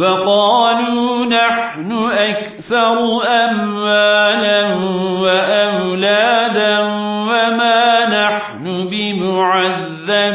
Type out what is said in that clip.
وقالوا نحن أكثر أموالا وأولادا وما نحن بمعذبين.